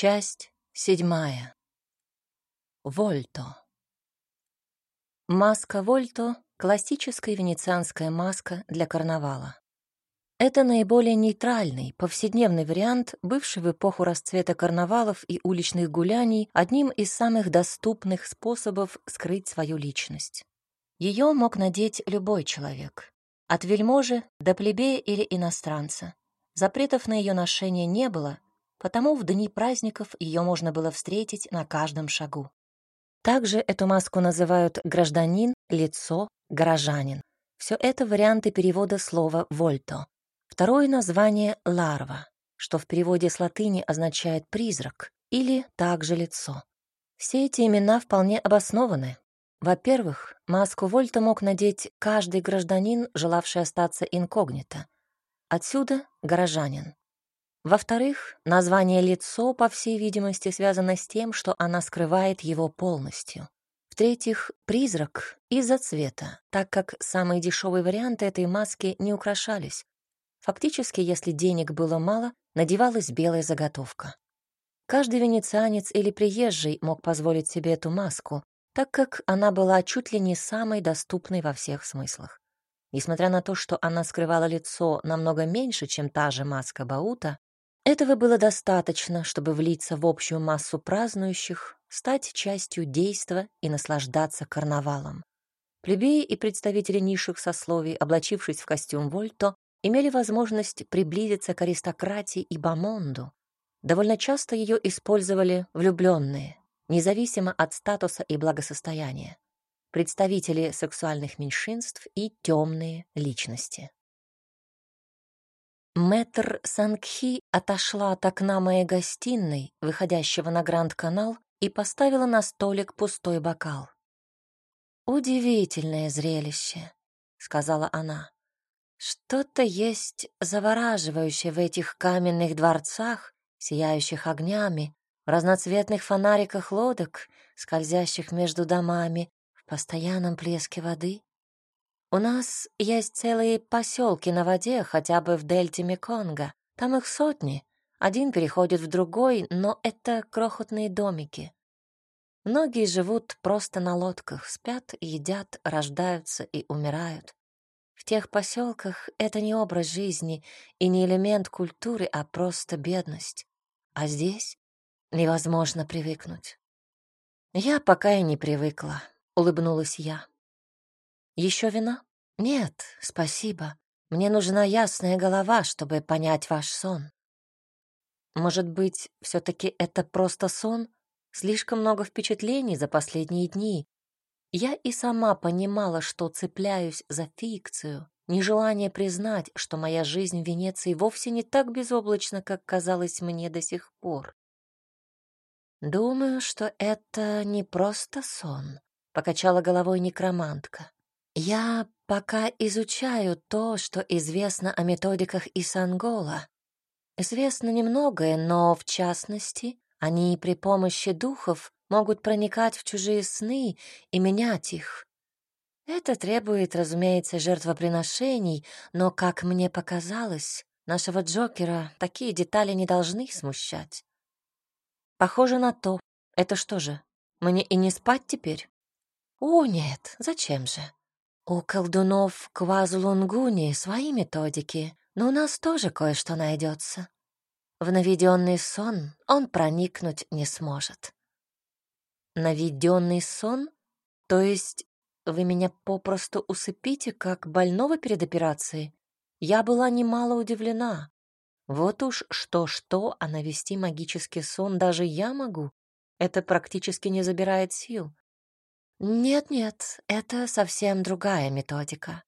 Часть седьмая. Вольто. Маска Вольто — классическая венецианская маска для карнавала. Это наиболее нейтральный, повседневный вариант, бывший в эпоху расцвета карнавалов и уличных гуляний одним из самых доступных способов скрыть свою личность. Ее мог надеть любой человек, от вельможи до плебея или иностранца. Запретов на ее ношение не было, потому в дни праздников ее можно было встретить на каждом шагу. Также эту маску называют гражданин, лицо, горожанин. Все это варианты перевода слова «вольто». Второе название — ларва, что в переводе с латыни означает «призрак» или также «лицо». Все эти имена вполне обоснованы. Во-первых, маску Вольта мог надеть каждый гражданин, желавший остаться инкогнито. Отсюда — горожанин. Во-вторых, название «лицо», по всей видимости, связано с тем, что она скрывает его полностью. В-третьих, призрак из-за цвета, так как самые дешевые варианты этой маски не украшались. Фактически, если денег было мало, надевалась белая заготовка. Каждый венецианец или приезжий мог позволить себе эту маску, так как она была чуть ли не самой доступной во всех смыслах. Несмотря на то, что она скрывала лицо намного меньше, чем та же маска Баута, этого было достаточно, чтобы влиться в общую массу празднующих, стать частью действа и наслаждаться карнавалом. Плебеи и представители низших сословий, облачившись в костюм Вольто, имели возможность приблизиться к аристократии и бомонду. Довольно часто ее использовали влюбленные, независимо от статуса и благосостояния, представители сексуальных меньшинств и темные личности. Мэтр Сангхи отошла от окна моей гостиной, выходящего на Гранд-канал, и поставила на столик пустой бокал. «Удивительное зрелище», — сказала она. «Что-то есть завораживающее в этих каменных дворцах, сияющих огнями, в разноцветных фонариках лодок, скользящих между домами, в постоянном плеске воды. У нас есть целые поселки на воде, хотя бы в дельте Меконга. Там их сотни. Один переходит в другой, но это крохотные домики. Многие живут просто на лодках, спят, едят, рождаются и умирают. В тех поселках это не образ жизни и не элемент культуры, а просто бедность. А здесь невозможно привыкнуть. Я пока и не привыкла, улыбнулась я. Еще вина? Нет, спасибо. Мне нужна ясная голова, чтобы понять ваш сон. Может быть, все-таки это просто сон? Слишком много впечатлений за последние дни. Я и сама понимала, что цепляюсь за фикцию, нежелание признать, что моя жизнь в Венеции вовсе не так безоблачна, как казалось мне до сих пор. Думаю, что это не просто сон, покачала головой некромантка. Я пока изучаю то, что известно о методиках Исангола. Известно немногое, но, в частности, они при помощи духов могут проникать в чужие сны и менять их. Это требует, разумеется, жертвоприношений, но, как мне показалось, нашего Джокера такие детали не должны смущать. Похоже на то. Это что же, мне и не спать теперь? О, нет, зачем же? У колдунов Квазулунгуни свои методики, но у нас тоже кое-что найдется. В наведенный сон он проникнуть не сможет. Наведенный сон? То есть вы меня попросту усыпите, как больного перед операцией? Я была немало удивлена. Вот уж что-что, а навести магический сон даже я могу. Это практически не забирает сил. Нет-нет, это совсем другая методика.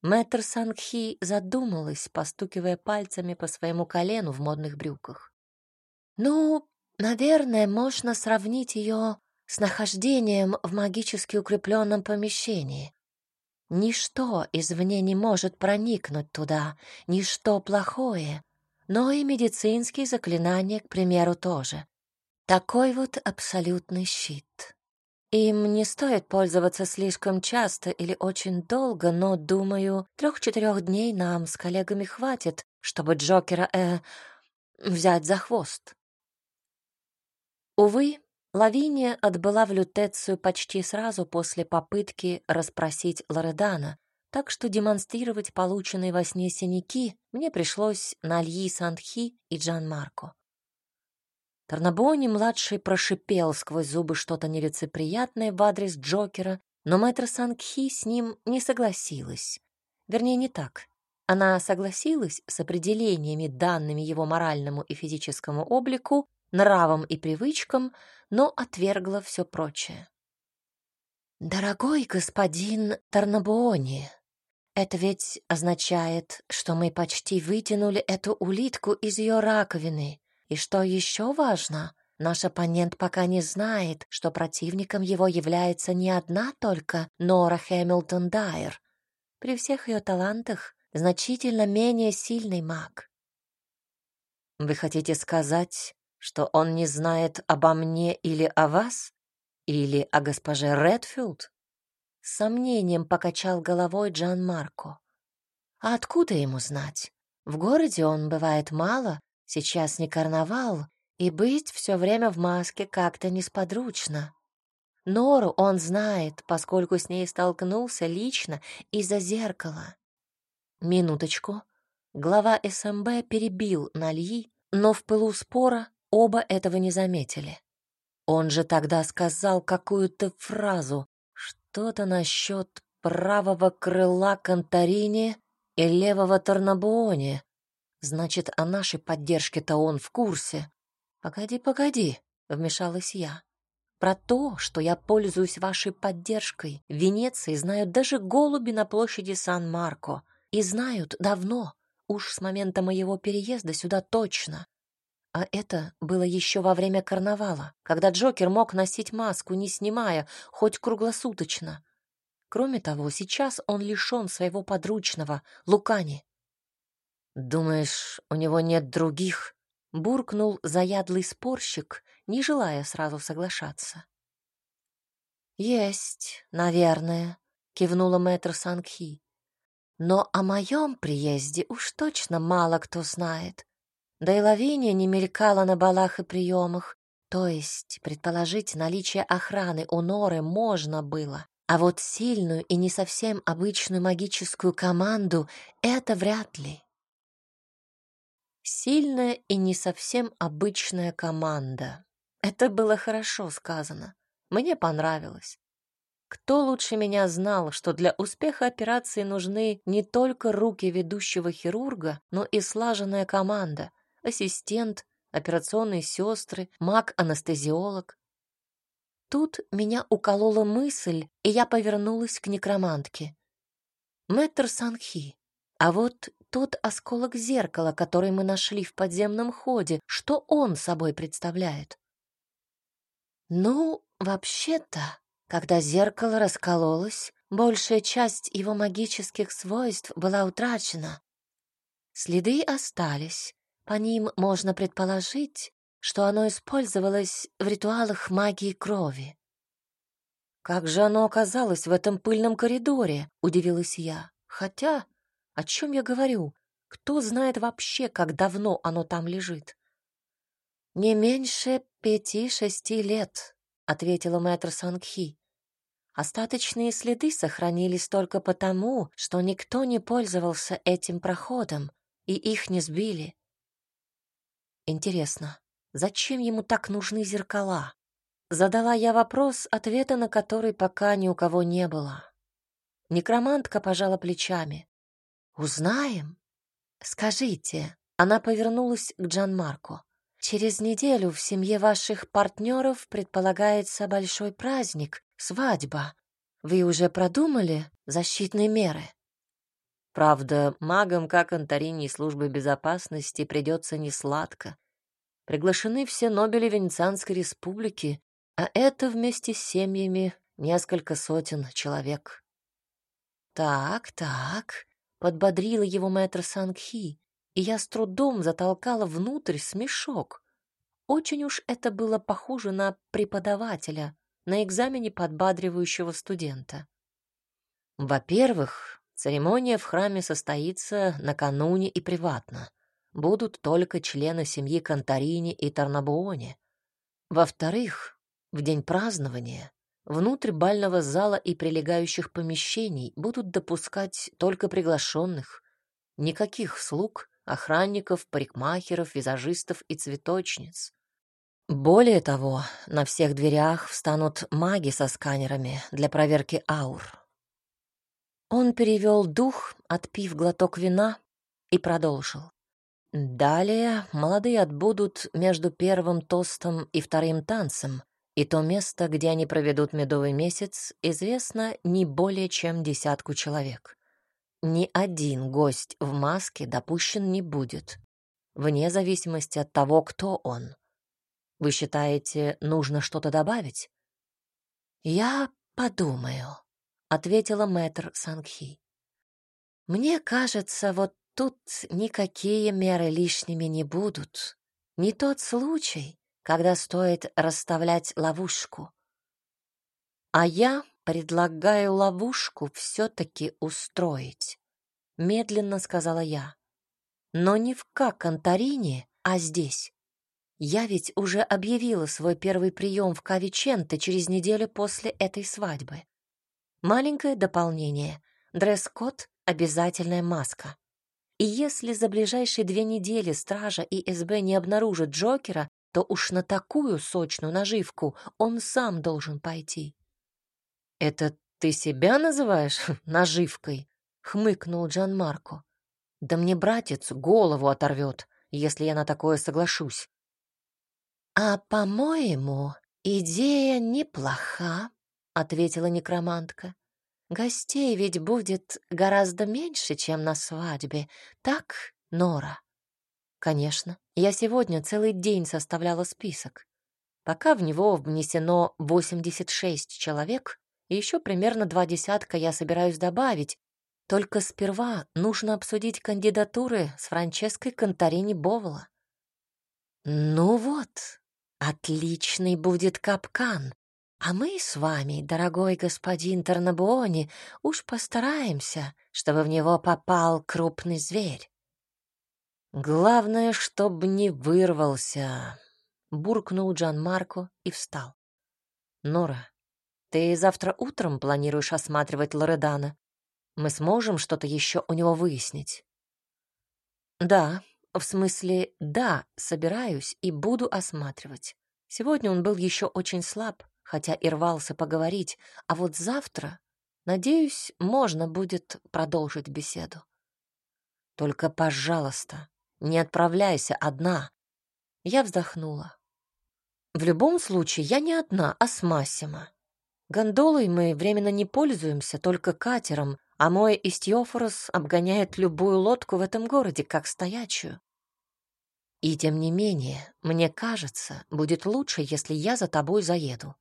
Мэтр Сангхи задумалась, постукивая пальцами по своему колену в модных брюках. Ну, наверное, можно сравнить ее с нахождением в магически укрепленном помещении. Ничто извне не может проникнуть туда, ничто плохое, но и медицинские заклинания, к примеру, тоже. Такой вот абсолютный щит. Им не стоит пользоваться слишком часто или очень долго, но, думаю, трех-четырех дней нам с коллегами хватит, чтобы Джокера, э, взять за хвост. Увы, Лавиния отбыла в лютецию почти сразу после попытки расспросить Лоредана, так что демонстрировать полученные во сне синяки мне пришлось на Альи Сандхи и Джан Марко. Тарнабони-младший прошипел сквозь зубы что-то нелицеприятное в адрес Джокера, но мэтр Сангхи с ним не согласилась. Вернее, не так. Она согласилась с определениями, данными его моральному и физическому облику, нравам и привычкам, но отвергла все прочее. «Дорогой господин Тарнабуони, это ведь означает, что мы почти вытянули эту улитку из ее раковины. И что еще важно, наш оппонент пока не знает, что противником его является не одна только Нора Хэмилтон Дайер. При всех ее талантах значительно менее сильный маг. Вы хотите сказать, что он не знает обо мне или о вас? Или о госпоже Редфилд? С сомнением покачал головой Джан Марко. А откуда ему знать? В городе он бывает мало, сейчас не карнавал, и быть все время в маске как-то несподручно. Нору он знает, поскольку с ней столкнулся лично из-за зеркала. Минуточку. Глава СМБ перебил Нальи, но в пылу спора оба этого не заметили. Он же тогда сказал какую-то фразу, что-то насчет правого крыла Конторини и левого Торнабуоне. Значит, о нашей поддержке-то он в курсе. Погоди, погоди, вмешалась я. Про то, что я пользуюсь вашей поддержкой, в Венеции знают даже голуби на площади Сан-Марко — и знают давно, уж с момента моего переезда сюда точно. А это было еще во время карнавала, когда Джокер мог носить маску, не снимая, хоть круглосуточно. Кроме того, сейчас он лишен своего подручного, Лукани. «Думаешь, у него нет других?» — буркнул заядлый спорщик, не желая сразу соглашаться. «Есть, наверное», — кивнула мэтр Сангхи. Но о моем приезде уж точно мало кто знает. Да и Лавиния не мелькала на балах и приемах. То есть предположить наличие охраны у Норы можно было. А вот сильную и не совсем обычную магическую команду — это вряд ли. Сильная и не совсем обычная команда. Это было хорошо сказано. Мне понравилось. Кто лучше меня знал, что для успеха операции нужны не только руки ведущего хирурга, но и слаженная команда, ассистент, операционные сестры, маг-анестезиолог. Тут меня уколола мысль, и я повернулась к некромантке. Мэтр Санхи, а вот тот осколок зеркала, который мы нашли в подземном ходе, что он собой представляет? Ну, вообще-то, когда зеркало раскололось, большая часть его магических свойств была утрачена. Следы остались. По ним можно предположить, что оно использовалось в ритуалах магии крови. «Как же оно оказалось в этом пыльном коридоре?» — удивилась я. «Хотя, о чем я говорю? Кто знает вообще, как давно оно там лежит?» «Не меньше пяти-шести лет», — ответила мэтр Сангхи. Остаточные следы сохранились только потому, что никто не пользовался этим проходом, и их не сбили. Интересно, зачем ему так нужны зеркала? Задала я вопрос, ответа на который пока ни у кого не было. Некромантка пожала плечами. «Узнаем?» «Скажите», — она повернулась к Джанмарку. Через неделю в семье ваших партнеров предполагается большой праздник, свадьба. Вы уже продумали защитные меры? Правда, магам, как Антарини службы безопасности, придется несладко. Приглашены все Нобели Венецианской республики, а это вместе с семьями несколько сотен человек. Так, так, подбодрила его мэтр Сангхи и я с трудом затолкала внутрь смешок. Очень уж это было похоже на преподавателя на экзамене подбадривающего студента. Во-первых, церемония в храме состоится накануне и приватно. Будут только члены семьи Конторини и Тарнабуони. Во-вторых, в день празднования внутрь бального зала и прилегающих помещений будут допускать только приглашенных. Никаких слуг, охранников, парикмахеров, визажистов и цветочниц. Более того, на всех дверях встанут маги со сканерами для проверки аур. Он перевел дух, отпив глоток вина, и продолжил. Далее молодые отбудут между первым тостом и вторым танцем, и то место, где они проведут медовый месяц, известно не более чем десятку человек. Ни один гость в маске допущен не будет, вне зависимости от того, кто он. Вы считаете, нужно что-то добавить? Я подумаю, ответила мэтр Сангхи. Мне кажется, вот тут никакие меры лишними не будут. Не тот случай, когда стоит расставлять ловушку. А я предлагаю ловушку все-таки устроить, медленно сказала я. Но не в Как-Антарине, а здесь. Я ведь уже объявила свой первый прием в Кавиченте через неделю после этой свадьбы. Маленькое дополнение. Дресс-код — обязательная маска. И если за ближайшие две недели стража и СБ не обнаружат Джокера, то уж на такую сочную наживку он сам должен пойти. «Это ты себя называешь наживкой?» — хмыкнул Джан Марко. «Да мне братец голову оторвет, если я на такое соглашусь». «А, по-моему, идея неплоха», — ответила некромантка. «Гостей ведь будет гораздо меньше, чем на свадьбе, так, Нора?» «Конечно. Я сегодня целый день составляла список. Пока в него внесено 86 человек, и еще примерно два десятка я собираюсь добавить, только сперва нужно обсудить кандидатуры с Франческой Конторини Бовола». «Ну вот, Отличный будет капкан. А мы с вами, дорогой господин Тарнабуони, уж постараемся, чтобы в него попал крупный зверь. Главное, чтобы не вырвался, буркнул Джан Марко и встал. Нора, ты завтра утром планируешь осматривать Лоредана? Мы сможем что-то еще у него выяснить? Да, в смысле, да, собираюсь и буду осматривать. Сегодня он был еще очень слаб, хотя и рвался поговорить, а вот завтра, надеюсь, можно будет продолжить беседу. Только, пожалуйста, не отправляйся одна. Я вздохнула. В любом случае, я не одна, а с Массимо. Гондолой мы временно не пользуемся, только катером, а мой Истиофорос обгоняет любую лодку в этом городе, как стоячую. И тем не менее, мне кажется, будет лучше, если я за тобой заеду.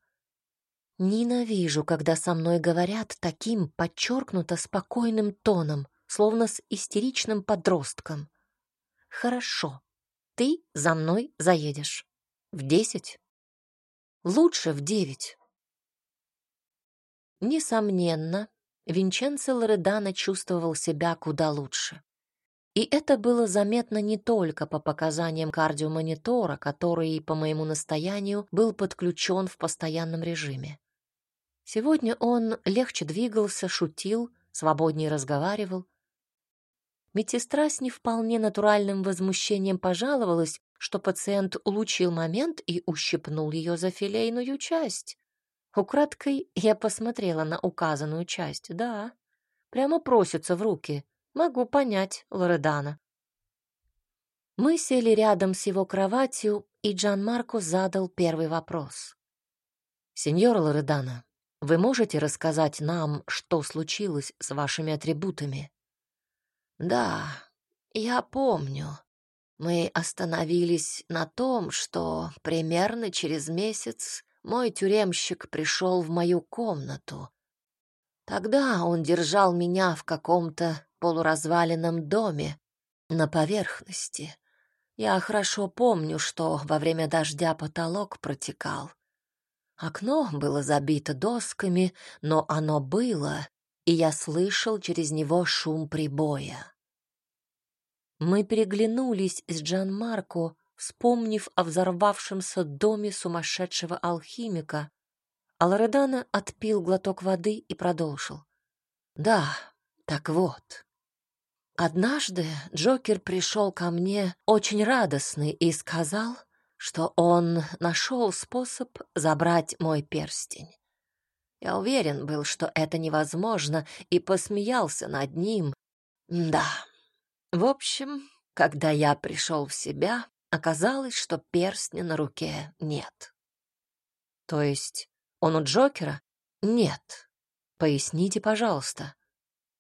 Ненавижу, когда со мной говорят таким подчеркнуто спокойным тоном, словно с истеричным подростком. Хорошо, ты за мной заедешь. В десять? Лучше в девять. Несомненно, Винченцо Лоредано чувствовал себя куда лучше. И это было заметно не только по показаниям кардиомонитора, который, по моему настоянию, был подключен в постоянном режиме. Сегодня он легче двигался, шутил, свободнее разговаривал. Медсестра с не вполне натуральным возмущением пожаловалась, что пациент улучил момент и ущипнул ее за филейную часть. Украдкой я посмотрела на указанную часть. Да, прямо просится в руки. Могу понять Лоредана. Мы сели рядом с его кроватью, и Джан Марко задал первый вопрос. «Сеньор Лоредана, вы можете рассказать нам, что случилось с вашими атрибутами?» «Да, я помню. Мы остановились на том, что примерно через месяц мой тюремщик пришел в мою комнату. Тогда он держал меня в каком-то полуразваленном доме на поверхности. Я хорошо помню, что во время дождя потолок протекал. Окно было забито досками, но оно было, и я слышал через него шум прибоя. Мы переглянулись с Джан Марко, вспомнив о взорвавшемся доме сумасшедшего алхимика, а Лоредана отпил глоток воды и продолжил. «Да, так вот. Однажды Джокер пришел ко мне очень радостный и сказал, что он нашел способ забрать мой перстень. Я уверен был, что это невозможно, и посмеялся над ним. Да. В общем, когда я пришел в себя, оказалось, что перстня на руке нет. То есть он у Джокера? Нет. Поясните, пожалуйста.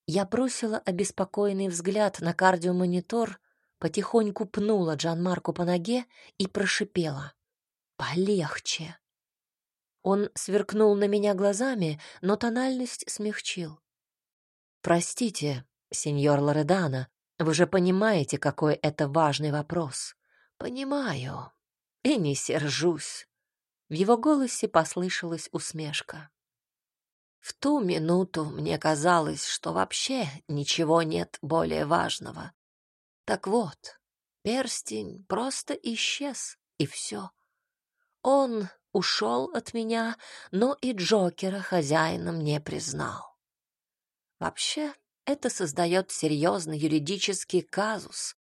Я бросила обеспокоенный взгляд на кардиомонитор, потихоньку пнула Джан-Марку по ноге и прошипела. «Полегче!» Он сверкнул на меня глазами, но тональность смягчил. «Простите, сеньор Лоредана, вы же понимаете, какой это важный вопрос». «Понимаю. И не сержусь». В его голосе послышалась усмешка. В ту минуту мне казалось, что вообще ничего нет более важного. Так вот, перстень просто исчез, и все. Он ушел от меня, но и Джокера хозяином не признал. Вообще, это создает серьезный юридический казус.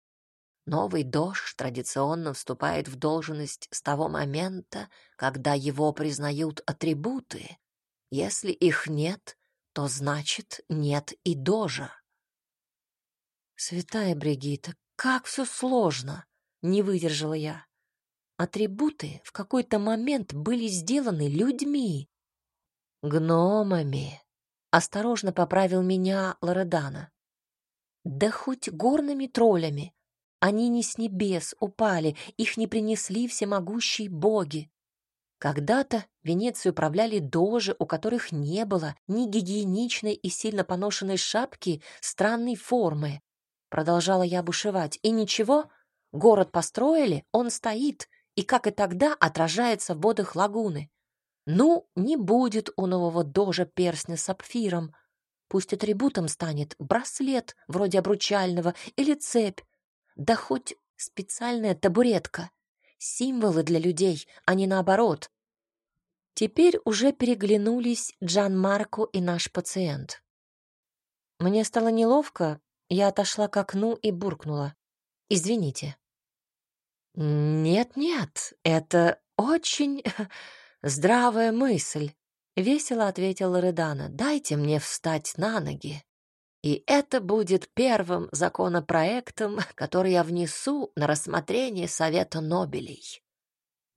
Новый дождь традиционно вступает в должность с того момента, когда его признают атрибуты, если их нет, то значит нет и дожа. Святая Бригитта, как все сложно, не выдержала я. Атрибуты в какой-то момент были сделаны людьми, гномами. Осторожно поправил меня Лоредана. Да хоть горными троллями. Они не с небес упали, их не принесли всемогущие боги. Когда-то Венецию управляли дожи, у которых не было ни гигиеничной и сильно поношенной шапки странной формы. Продолжала я бушевать. И ничего, город построили, он стоит, и, как и тогда, отражается в водах лагуны. Ну, не будет у нового дожа перстня с сапфиром. Пусть атрибутом станет браслет, вроде обручального, или цепь, да хоть специальная табуретка. Символы для людей, а не наоборот. Теперь уже переглянулись Джан Марко и наш пациент. Мне стало неловко, я отошла к окну и буркнула. «Извините». «Нет-нет, это очень здравая мысль», — весело ответила Редана. «Дайте мне встать на ноги. И это будет первым законопроектом, который я внесу на рассмотрение Совета Нобелей».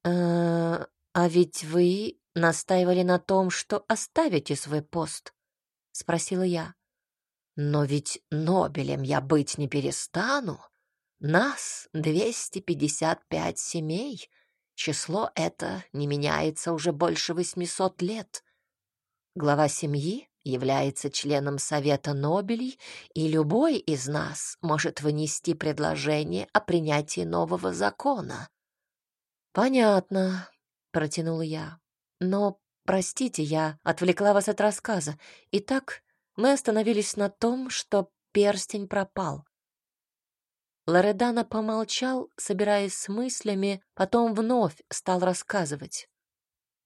«Э, «А ведь вы настаивали на том, что оставите свой пост?» — спросила я. «Но ведь Нобелем я быть не перестану. Нас 255 семей. Число это не меняется уже больше 800 лет. Глава семьи является членом Совета Нобелей, и любой из нас может вынести предложение о принятии нового закона». «Понятно», протянула я. Но, простите, я отвлекла вас от рассказа. Итак, мы остановились на том, что перстень пропал. Лоредана помолчал, собираясь с мыслями, потом вновь стал рассказывать.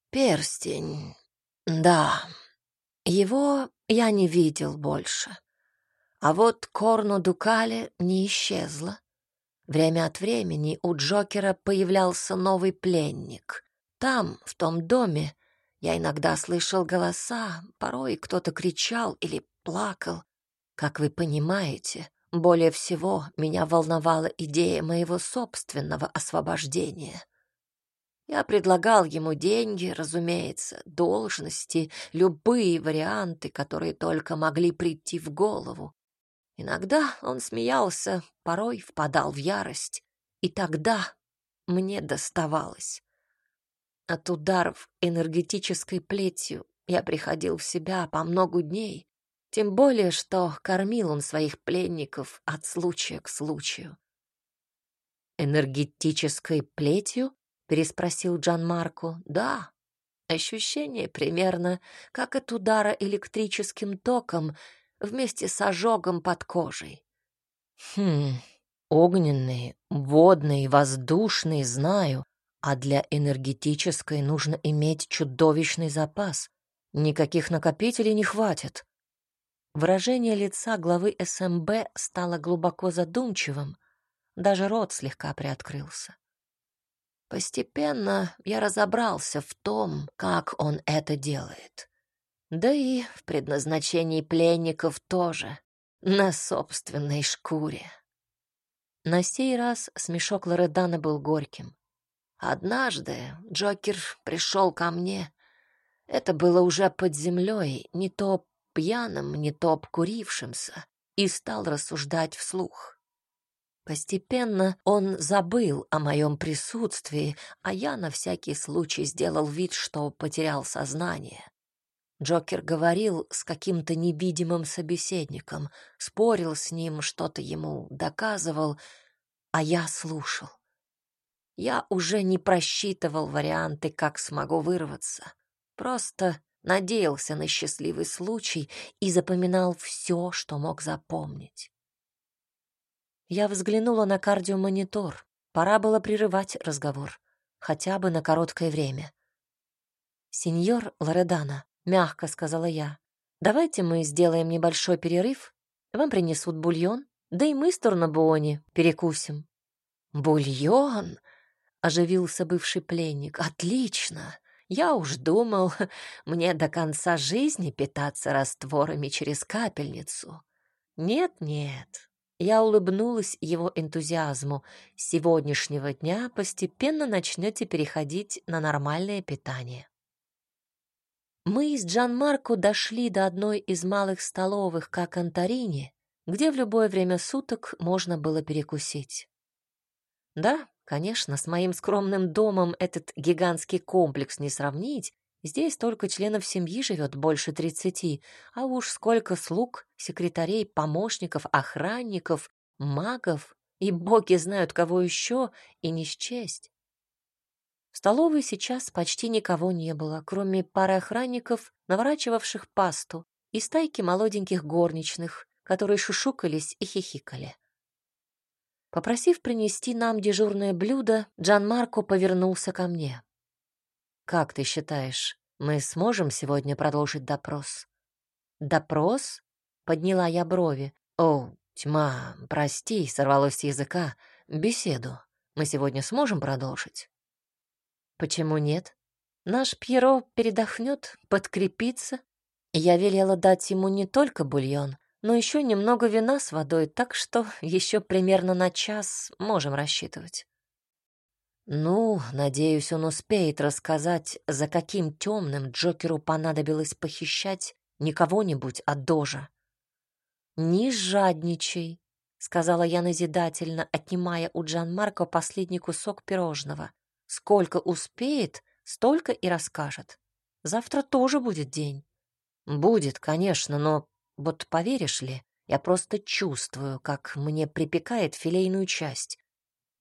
«Перстень. Да. Его я не видел больше. А вот Корно Дукале не исчезла. Время от времени у Джокера появлялся новый пленник. Там, в том доме, я иногда слышал голоса, порой кто-то кричал или плакал. Как вы понимаете, более всего меня волновала идея моего собственного освобождения. Я предлагал ему деньги, разумеется, должности, любые варианты, которые только могли прийти в голову. Иногда он смеялся, порой впадал в ярость, и тогда мне доставалось. От ударов энергетической плетью я приходил в себя по многу дней, тем более, что кормил он своих пленников от случая к случаю. «Энергетической плетью?» — переспросил Джан Марко. «Да, ощущение примерно как от удара электрическим током вместе с ожогом под кожей». «Хм, Огненные, водные, воздушные знаю, а для энергетической нужно иметь чудовищный запас. Никаких накопителей не хватит. Выражение лица главы СМБ стало глубоко задумчивым, даже рот слегка приоткрылся. Постепенно я разобрался в том, как он это делает. Да и в предназначении пленников тоже, на собственной шкуре. На сей раз смешок Лоредана был горьким. Однажды Джокер пришел ко мне. Это было уже под землей, не то пьяным, не то обкурившимся, и стал рассуждать вслух. Постепенно он забыл о моем присутствии, а я на всякий случай сделал вид, что потерял сознание. Джокер говорил с каким-то невидимым собеседником, спорил с ним, что-то ему доказывал, а я слушал. Я уже не просчитывал варианты, как смогу вырваться. Просто надеялся на счастливый случай и запоминал все, что мог запомнить. Я взглянула на кардиомонитор. Пора было прерывать разговор, хотя бы на короткое время. «Сеньор Лоредана», — мягко сказала я, — «давайте мы сделаем небольшой перерыв. Вам принесут бульон, да и мы с Турнабуони перекусим». «Бульон?» — оживился бывший пленник. «Отлично! Я уж думал, мне до конца жизни питаться растворами через капельницу. Нет-нет, я улыбнулась его энтузиазму. С сегодняшнего дня постепенно начнете переходить на нормальное питание. Мы с Джан Марко дошли до одной из малых столовых, как Антарине, где в любое время суток можно было перекусить. Да, конечно, с моим скромным домом этот гигантский комплекс не сравнить, Здесь только членов семьи живет больше тридцати, а уж сколько слуг, секретарей, помощников, охранников, магов, и боги знают кого еще, и не счесть. В столовой сейчас почти никого не было, кроме пары охранников, наворачивавших пасту, и стайки молоденьких горничных, которые шушукались и хихикали. Попросив принести нам дежурное блюдо, Джан Марко повернулся ко мне. «Как ты считаешь, мы сможем сегодня продолжить допрос?» «Допрос?» — подняла я брови. «О, тьма, прости, сорвалось с языка. Беседу. Мы сегодня сможем продолжить?» «Почему нет? Наш Пьеро передохнет, подкрепится. Я велела дать ему не только бульон, но еще немного вина с водой, так что еще примерно на час можем рассчитывать». Ну, надеюсь, он успеет рассказать, за каким темным Джокеру понадобилось похищать не кого-нибудь, а Дожа. «Не жадничай», — сказала я назидательно, отнимая у Джан Марко последний кусок пирожного. «Сколько успеет, столько и расскажет. Завтра тоже будет день». «Будет, конечно, но вот поверишь ли, я просто чувствую, как мне припекает филейную часть.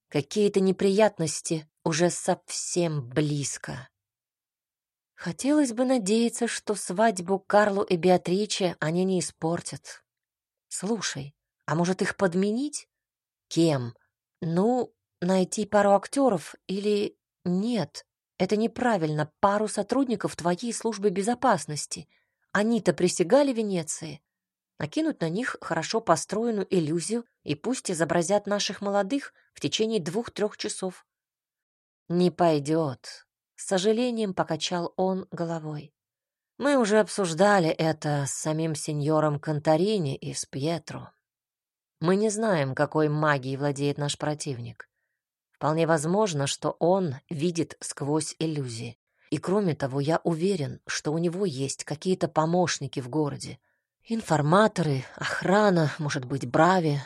Какие-то неприятности уже совсем близко. Хотелось бы надеяться, что свадьбу Карлу и Беатриче они не испортят. Слушай, а может их подменить? Кем? Ну, найти пару актеров или... Нет, это неправильно, пару сотрудников твоей службы безопасности. Они-то присягали Венеции накинуть на них хорошо построенную иллюзию и пусть изобразят наших молодых в течение двух-трех часов. «Не пойдет», — с сожалением покачал он головой. «Мы уже обсуждали это с самим сеньором Конторини и с Пьетро. Мы не знаем, какой магией владеет наш противник. Вполне возможно, что он видит сквозь иллюзии. И кроме того, я уверен, что у него есть какие-то помощники в городе, Информаторы, охрана, может быть, Брави.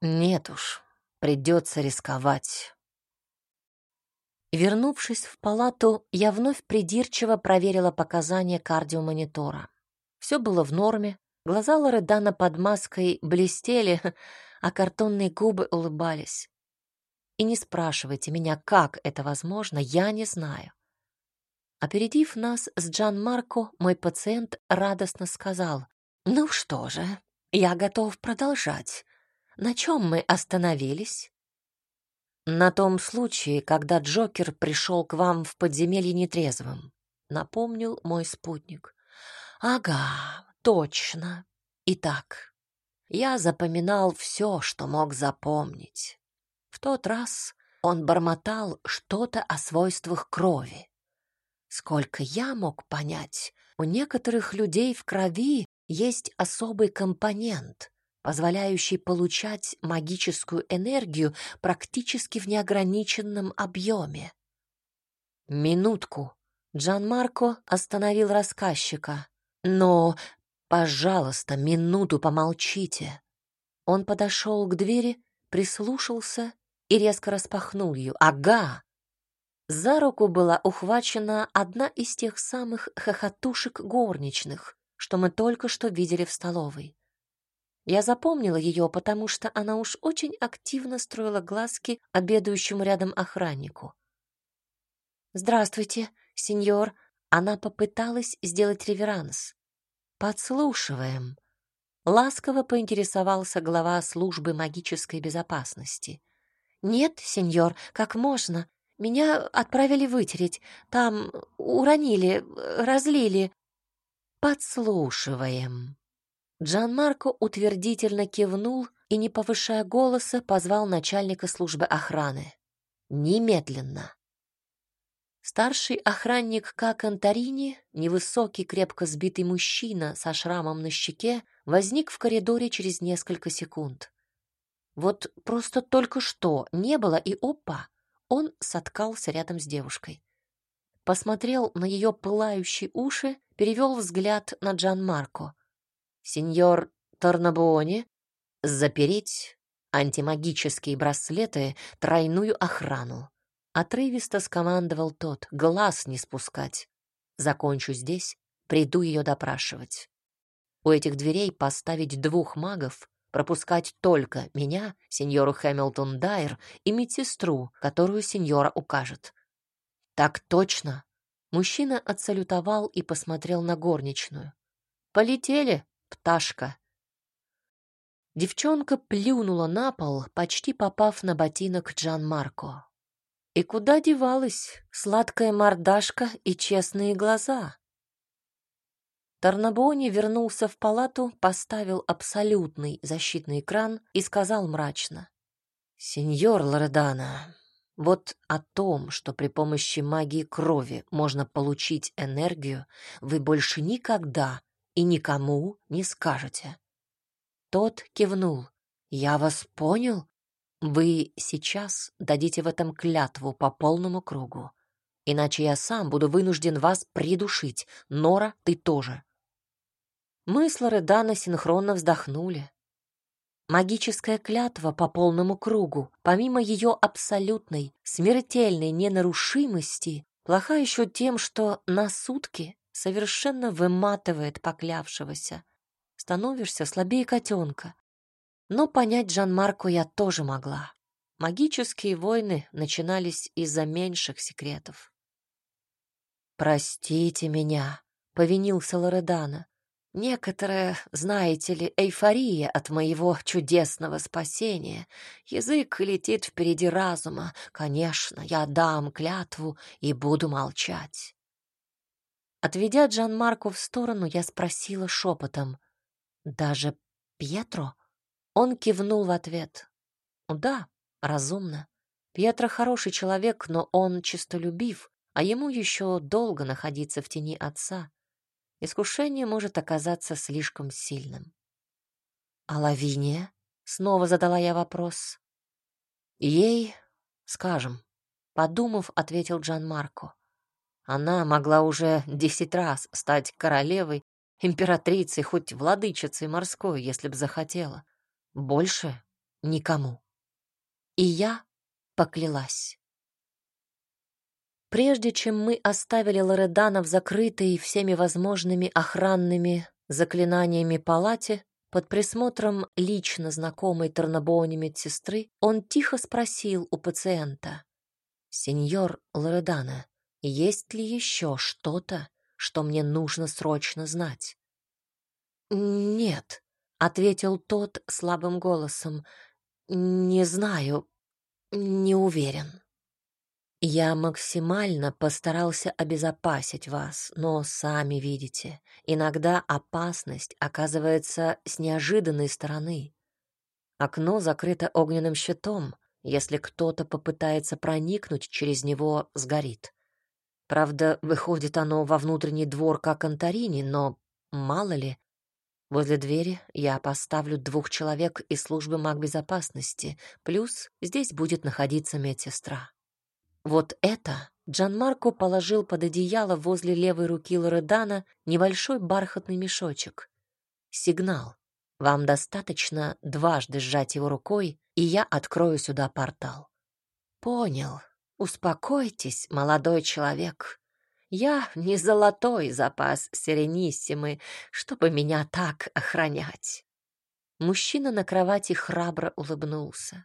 Нет уж, придется рисковать. Вернувшись в палату, я вновь придирчиво проверила показания кардиомонитора. Все было в норме, глаза Лоредана под маской блестели, а картонные губы улыбались. И не спрашивайте меня, как это возможно, я не знаю. Опередив нас с Джан Марко, мой пациент радостно сказал, «Ну что же, я готов продолжать. на чем мы остановились?» «На том случае, когда Джокер пришел к вам в подземелье нетрезвым», — напомнил мой спутник. «Ага, точно. Итак, я запоминал все, что мог запомнить. В тот раз он бормотал что-то о свойствах крови. Сколько я мог понять, у некоторых людей в крови есть особый компонент, позволяющий получать магическую энергию практически в неограниченном объеме. Минутку. Джан Марко остановил рассказчика. Но, пожалуйста, минуту помолчите. Он подошел к двери, прислушался и резко распахнул ее. Ага! За руку была ухвачена одна из тех самых хохотушек горничных, что мы только что видели в столовой. Я запомнила ее, потому что она уж очень активно строила глазки обедающему рядом охраннику. «Здравствуйте, сеньор!» Она попыталась сделать реверанс. «Подслушиваем!» Ласково поинтересовался глава службы магической безопасности. «Нет, сеньор, как можно? Меня отправили вытереть. Там уронили, разлили». «Подслушиваем!» Джан Марко утвердительно кивнул и, не повышая голоса, позвал начальника службы охраны. «Немедленно!» Старший охранник Как Антарини, невысокий, крепко сбитый мужчина со шрамом на щеке, возник в коридоре через несколько секунд. Вот просто только что не было, и опа, он соткался рядом с девушкой. Посмотрел на ее пылающие уши, перевел взгляд на Джан Марко. Сеньор Торнабуони, запереть антимагические браслеты, тройную охрану. Отрывисто скомандовал тот, глаз не спускать. Закончу здесь, приду ее допрашивать. У этих дверей поставить двух магов, пропускать только меня, сеньору Хэмилтон Дайер, и медсестру, которую сеньора укажет. Так точно. Мужчина отсалютовал и посмотрел на горничную. Полетели, пташка. Девчонка плюнула на пол, почти попав на ботинок Джан Марко. И куда девалась сладкая мордашка и честные глаза? Тарнабони вернулся в палату, поставил абсолютный защитный экран и сказал мрачно. «Сеньор Лоредана, вот о том, что при помощи магии крови можно получить энергию, вы больше никогда и никому не скажете. Тот кивнул. Я вас понял. Вы сейчас дадите в этом клятву по полному кругу. Иначе я сам буду вынужден вас придушить. Нора, ты тоже. Мы с Лоредана синхронно вздохнули. Магическая клятва по полному кругу, помимо ее абсолютной, смертельной ненарушимости, плоха еще тем, что на сутки совершенно выматывает поклявшегося. Становишься слабее котенка. Но понять Жан-Марку я тоже могла. Магические войны начинались из-за меньших секретов. «Простите меня», — повинился Лоредана. «Некоторая, знаете ли, эйфория от моего чудесного спасения. Язык летит впереди разума. Конечно, я дам клятву и буду молчать. Отведя Джан Марко в сторону, я спросила шепотом. «Даже Пьетро?» Он кивнул в ответ. «Да, разумно. Пьетро хороший человек, но он честолюбив, а ему еще долго находиться в тени отца. Искушение может оказаться слишком сильным». «А Лавиния?» — снова задала я вопрос. «Ей, скажем», — подумав, ответил Джан Марко. Она могла уже десять раз стать королевой, императрицей, хоть владычицей морской, если б захотела. Больше никому. И я поклялась. Прежде чем мы оставили Лоредана в закрытой всеми возможными охранными заклинаниями палате, под присмотром лично знакомой Тарнабони медсестры, он тихо спросил у пациента. «Сеньор Лоредана, есть ли еще что-то, что мне нужно срочно знать? «Нет», — ответил тот слабым голосом. Не знаю, не уверен. Я максимально постарался обезопасить вас, но сами видите, иногда опасность оказывается с неожиданной стороны. Окно закрыто огненным щитом. Если кто-то попытается проникнуть через него, сгорит. Правда, выходит оно во внутренний двор как Антарини, но мало ли. Возле двери я поставлю двух человек из службы магбезопасности, плюс здесь будет находиться медсестра. Вот это Джанмарко положил под одеяло возле левой руки Лоредана небольшой бархатный мешочек. Сигнал. Вам достаточно дважды сжать его рукой, и я открою сюда портал. Понял. Успокойтесь, молодой человек. Я не золотой запас Серениссимы, чтобы меня так охранять. Мужчина на кровати храбро улыбнулся.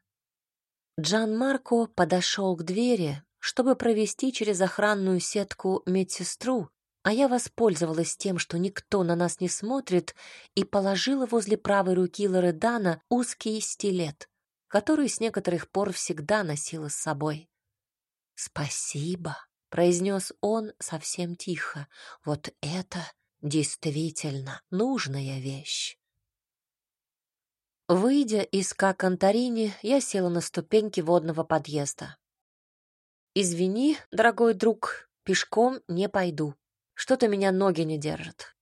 Джан Марко подошел к двери, чтобы провести через охранную сетку медсестру, а я воспользовалась тем, что никто на нас не смотрит, и положила возле правой руки Лоредана узкий стилет, который с некоторых пор всегда носила с собой. «Спасибо», — произнес он совсем тихо. «Вот это действительно нужная вещь». Выйдя из Какантарини, я села на ступеньки водного подъезда. «Извини, дорогой друг, пешком не пойду. Что-то меня ноги не держат.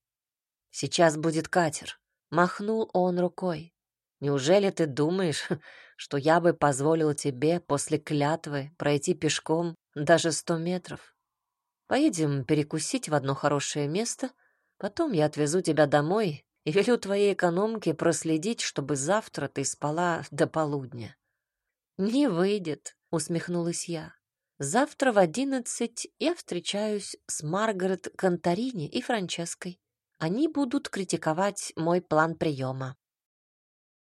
Сейчас будет катер. Махнул он рукой. Неужели ты думаешь, что я бы позволил тебе после клятвы пройти пешком даже сто метров? Поедем перекусить в одно хорошее место, потом я отвезу тебя домой и велю твоей экономке проследить, чтобы завтра ты спала до полудня. Не выйдет, усмехнулась я. Завтра в одиннадцать я встречаюсь с Маргарет Конторини и Франческой. Они будут критиковать мой план приема.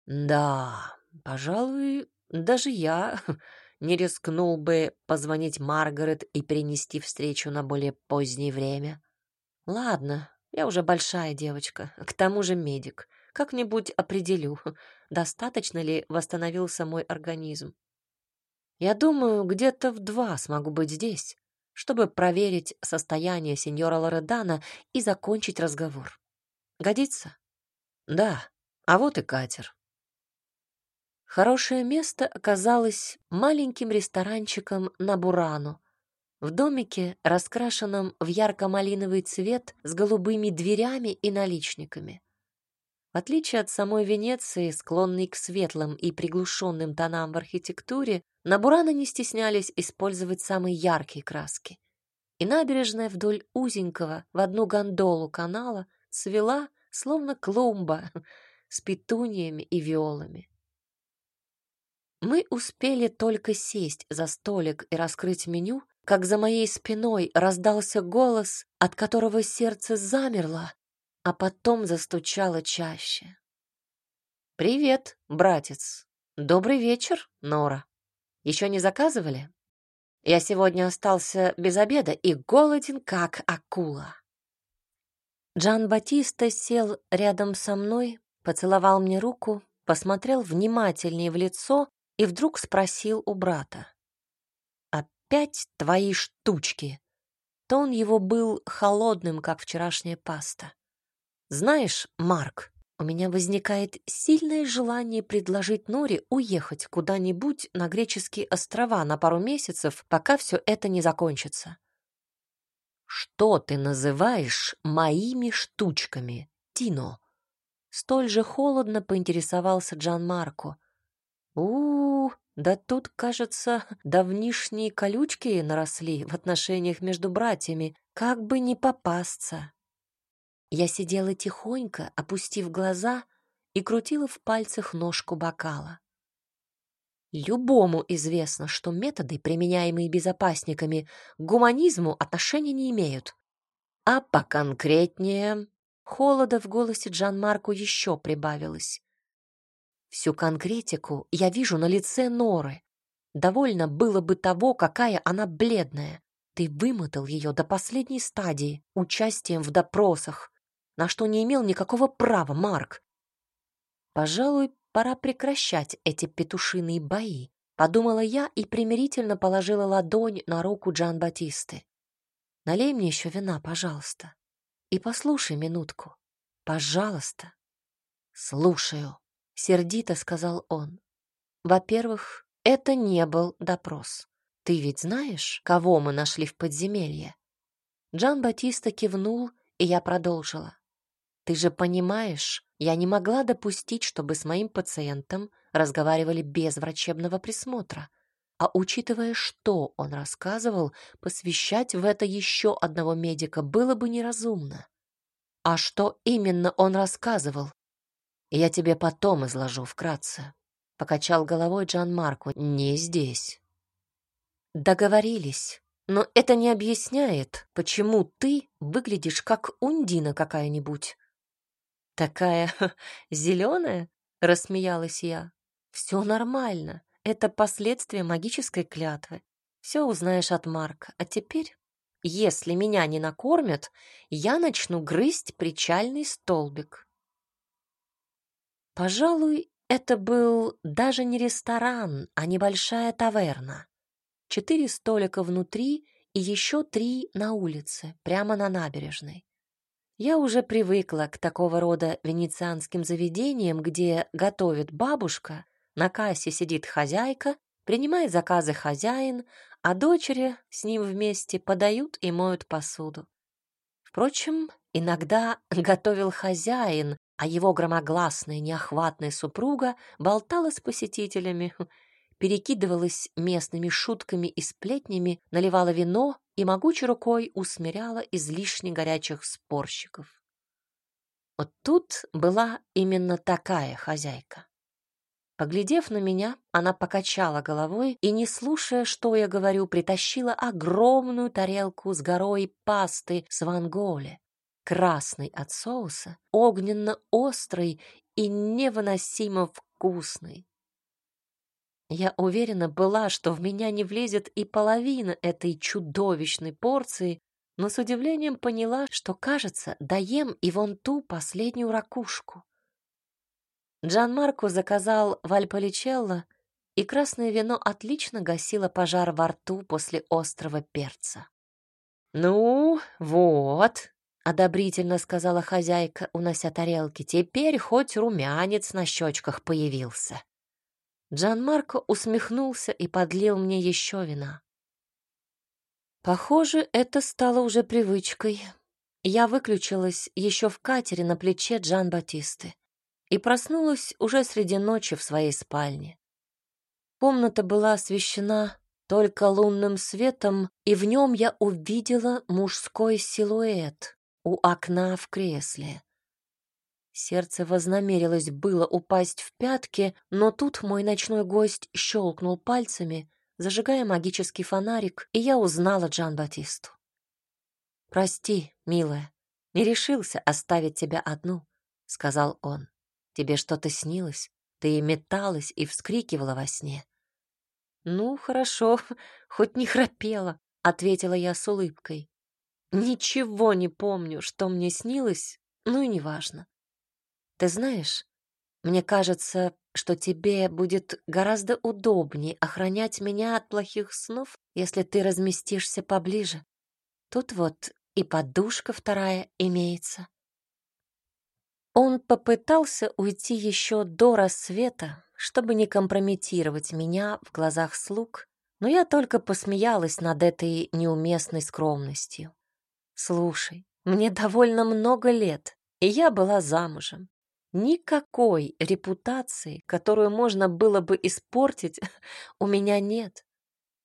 Да, пожалуй, даже я не рискнул бы позвонить Маргарет и перенести встречу на более позднее время. Ладно, я уже большая девочка, к тому же медик. Как-нибудь определю, достаточно ли восстановился мой организм. Я думаю, где-то в два смогу быть здесь, чтобы проверить состояние сеньора Лоредана и закончить разговор. Годится? Да. А вот и катер. Хорошее место оказалось маленьким ресторанчиком на Бурану. В домике, раскрашенном в ярко-малиновый цвет с голубыми дверями и наличниками. В отличие от самой Венеции, склонной к светлым и приглушенным тонам в архитектуре, на Бурана не стеснялись использовать самые яркие краски. И набережная вдоль узенького в одну гондолу канала цвела, словно клумба, с петуниями и виолами. Мы успели только сесть за столик и раскрыть меню, как за моей спиной раздался голос, от которого сердце замерло, а потом застучало чаще. «Привет, братец. Добрый вечер, Нора. Еще не заказывали? Я сегодня остался без обеда и голоден, как акула». Джан Батиста сел рядом со мной, поцеловал мне руку, посмотрел внимательнее в лицо и вдруг спросил у брата. «Опять твои штучки?» Тон его был холодным, как вчерашняя паста. Знаешь, Марк, у меня возникает сильное желание предложить Норе уехать куда-нибудь на греческие острова на пару месяцев, пока все это не закончится. Что ты называешь моими штучками, Тино? Столь же холодно поинтересовался Джан Марко. У, -у да тут, кажется, давнишние колючки наросли в отношениях между братьями, как бы не попасться. Я сидела тихонько, опустив глаза, и крутила в пальцах ножку бокала. Любому известно, что методы, применяемые безопасниками, к гуманизму отношения не имеют. А поконкретнее... Холода в голосе Джан Марку еще прибавилось. Всю конкретику я вижу на лице Норы. Довольно было бы того, какая она бледная. Ты вымотал ее до последней стадии, участием в допросах, на что не имел никакого права Марк. Пожалуй, пора прекращать эти петушиные бои, подумала я и примирительно положила ладонь на руку Джан Батисты. Налей мне еще вина, пожалуйста. И послушай минутку. Пожалуйста. Слушаю, сердито сказал он. Во-первых, это не был допрос. Ты ведь знаешь, кого мы нашли в подземелье? Джан Батиста кивнул, и я продолжила. Ты же понимаешь, я не могла допустить, чтобы с моим пациентом разговаривали без врачебного присмотра. А учитывая, что он рассказывал, посвящать в это еще одного медика было бы неразумно. А что именно он рассказывал? Я тебе потом изложу вкратце. Покачал головой Джан Марко. Не здесь. Договорились. Но это не объясняет, почему ты выглядишь как ундина какая-нибудь. Такая зеленая? Рассмеялась я. Все нормально. Это последствия магической клятвы. Все узнаешь от Марка. А теперь, если меня не накормят, я начну грызть причальный столбик. Пожалуй, это был даже не ресторан, а небольшая таверна. Четыре столика внутри и еще три на улице, прямо на набережной. Я уже привыкла к такого рода венецианским заведениям, где готовит бабушка, на кассе сидит хозяйка, принимает заказы хозяин, а дочери с ним вместе подают и моют посуду. Впрочем, иногда готовил хозяин, а его громогласная неохватная супруга болтала с посетителями, перекидывалась местными шутками и сплетнями, наливала вино и могучей рукой усмиряла излишне горячих спорщиков. Вот тут была именно такая хозяйка. Поглядев на меня, она покачала головой и, не слушая, что я говорю, притащила огромную тарелку с горой пасты с ванголе, красный от соуса, огненно-острый и невыносимо вкусный. Я уверена была, что в меня не влезет и половина этой чудовищной порции, но с удивлением поняла, что, кажется, доем и вон ту последнюю ракушку. Джан Марко заказал вальполичелло, и красное вино отлично гасило пожар во рту после острого перца. «Ну, вот», — одобрительно сказала хозяйка, унося тарелки, «теперь хоть румянец на щечках появился». Джан Марко усмехнулся и подлил мне еще вина. Похоже, это стало уже привычкой. Я выключилась еще в катере на плече Джан Батисты и проснулась уже среди ночи в своей спальне. Комната была освещена только лунным светом, и в нем я увидела мужской силуэт у окна в кресле. Сердце вознамерилось было упасть в пятки, но тут мой ночной гость щелкнул пальцами, зажигая магический фонарик, и я узнала Джан Батисту. «Прости, милая, не решился оставить тебя одну», — сказал он. «Тебе что-то снилось? Ты металась и вскрикивала во сне». «Ну, хорошо, хоть не храпела», — ответила я с улыбкой. «Ничего не помню, что мне снилось, ну и неважно. Ты знаешь, мне кажется, что тебе будет гораздо удобнее охранять меня от плохих снов, если ты разместишься поближе. Тут вот и подушка вторая имеется. Он попытался уйти еще до рассвета, чтобы не компрометировать меня в глазах слуг, но я только посмеялась над этой неуместной скромностью. Слушай, мне довольно много лет, и я была замужем. Никакой репутации, которую можно было бы испортить, у меня нет.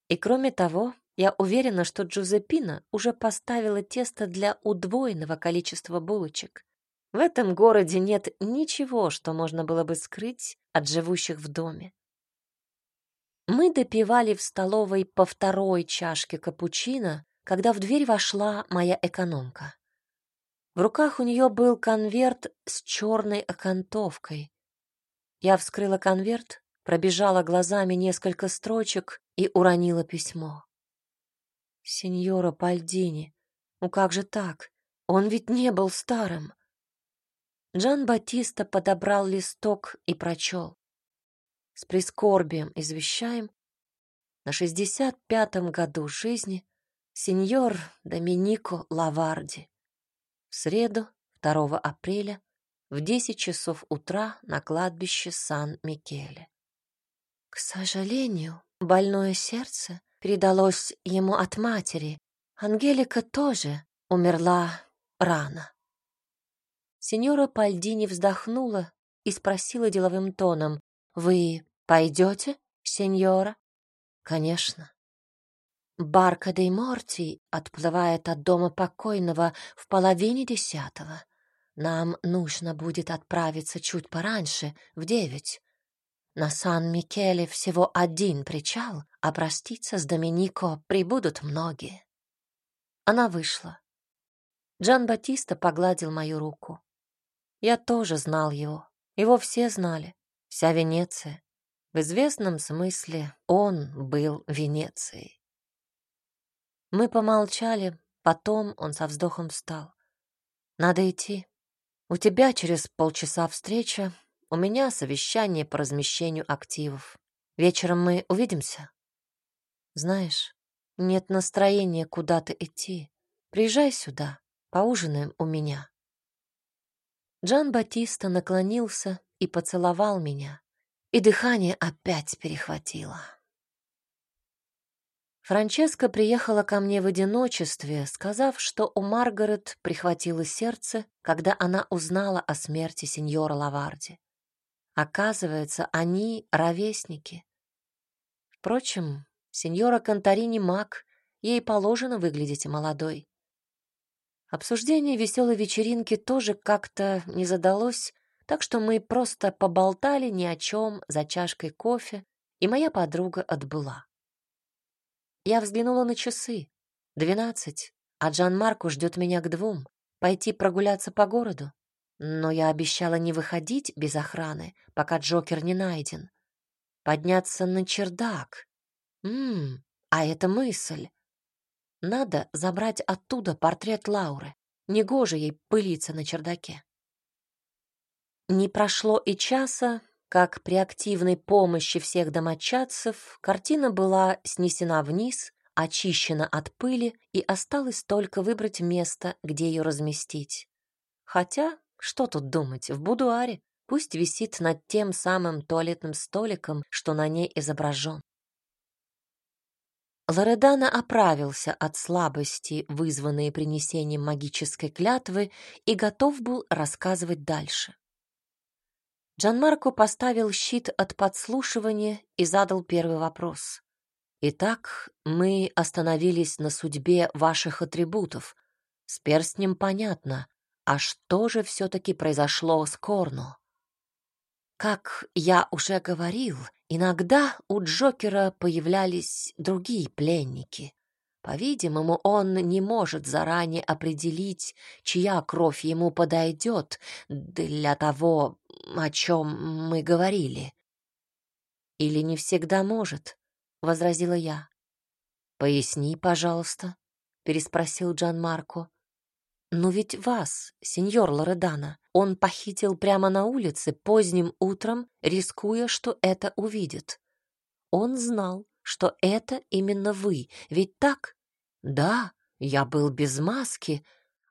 И кроме того, я уверена, что Джузеппина уже поставила тесто для удвоенного количества булочек. В этом городе нет ничего, что можно было бы скрыть от живущих в доме. Мы допивали в столовой по второй чашке капучино, когда в дверь вошла моя экономка. В руках у нее был конверт с черной окантовкой. Я вскрыла конверт, пробежала глазами несколько строчек и уронила письмо. «Сеньора Пальдини, ну как же так? Он ведь не был старым». Джан Батиста подобрал листок и прочел. с прискорбием извещаем, на шестьдесят пятом году жизни сеньор Доминико Лаварди. Среду, 2 апреля, в 10 часов утра на кладбище Сан-Микеле. К сожалению, больное сердце передалось ему от матери. Ангелика тоже умерла рано. Сеньора Пальдини вздохнула и спросила деловым тоном, «Вы пойдете, сеньора?» «Конечно». Барка де Морти отплывает от дома покойного в половине десятого. Нам нужно будет отправиться чуть пораньше, в девять. На Сан-Микеле всего один причал, а проститься с Доминико прибудут многие. Она вышла. Джан Батиста погладил мою руку. Я тоже знал его. Его все знали. Вся Венеция. В известном смысле он был Венецией. Мы помолчали, потом он со вздохом встал. Надо идти. У тебя через полчаса встреча, у меня совещание по размещению активов. Вечером мы увидимся. Знаешь, нет настроения куда-то идти. Приезжай сюда, поужинаем у меня. Джан Батиста наклонился и поцеловал меня, и дыхание опять перехватило. Франческа приехала ко мне в одиночестве, сказав, что у Маргарет прихватило сердце, когда она узнала о смерти сеньора Лаварди. Оказывается, они ровесники. Впрочем, сеньора Конторини маг, ей положено выглядеть молодой. Обсуждение веселой вечеринки тоже как-то не задалось, так что мы просто поболтали ни о чем за чашкой кофе, и моя подруга отбыла. Я взглянула на часы. Двенадцать, а Джан Марко ждет меня к двум. Пойти прогуляться по городу. Но я обещала не выходить без охраны, пока Джокер не найден. Подняться на чердак. Ммм, а это мысль. Надо забрать оттуда портрет Лауры. Негоже ей пылиться на чердаке. Не прошло и часа, как при активной помощи всех домочадцев картина была снесена вниз, очищена от пыли, и осталось только выбрать место, где ее разместить. Хотя, что тут думать, в будуаре. Пусть висит над тем самым туалетным столиком, что на ней изображен. Лоредана оправился от слабости, вызванной принесением магической клятвы, и готов был рассказывать дальше. Джанмарко поставил щит от подслушивания и задал первый вопрос. «Итак, мы остановились на судьбе ваших атрибутов. С перстнем понятно. А что же все-таки произошло с Корно?» Как я уже говорил, иногда у Джокера появлялись другие пленники. По-видимому, он не может заранее определить, чья кровь ему подойдет для того, о чем мы говорили. Или не всегда может, возразила я. Поясни, пожалуйста, переспросил Джан Марко. Но ведь вас, сеньор Лоредана, он похитил прямо на улице поздним утром, рискуя, что это увидит. Он знал, что это именно вы, ведь так? Да, я был без маски,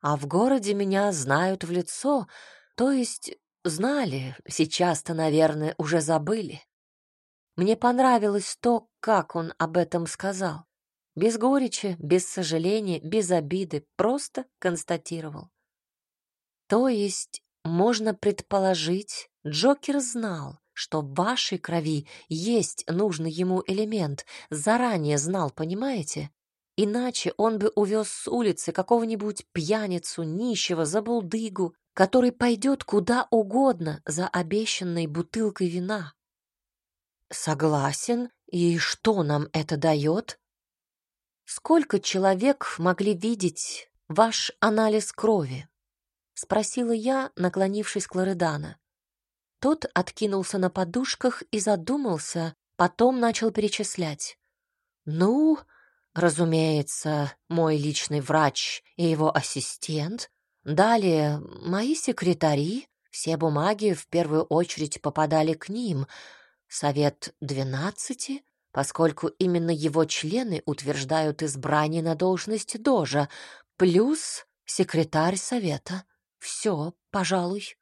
а в городе меня знают в лицо, то есть знали, сейчас-то, наверное, уже забыли. Мне понравилось то, как он об этом сказал. Без горечи, без сожаления, без обиды, просто констатировал. То есть, можно предположить, Джокер знал, что в вашей крови есть нужный ему элемент, заранее знал, понимаете? Иначе он бы увез с улицы какого-нибудь пьяницу, нищего, забулдыгу, который пойдет куда угодно за обещанной бутылкой вина. Согласен. И что нам это дает? Сколько человек могли видеть ваш анализ крови? Спросила я, наклонившись к Лоредана. Тот откинулся на подушках и задумался, потом начал перечислять. «Ну, разумеется, мой личный врач и его ассистент. Далее мои секретари, все бумаги в первую очередь попадали к ним. Совет двенадцати, поскольку именно его члены утверждают избрание на должность дожа, плюс секретарь совета. Все, пожалуй.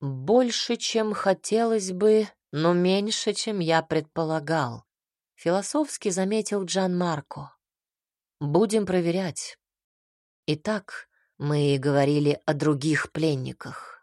Больше, чем хотелось бы, но меньше, чем я предполагал. Философски заметил Джан Марко. Будем проверять. Итак, мы говорили о других пленниках.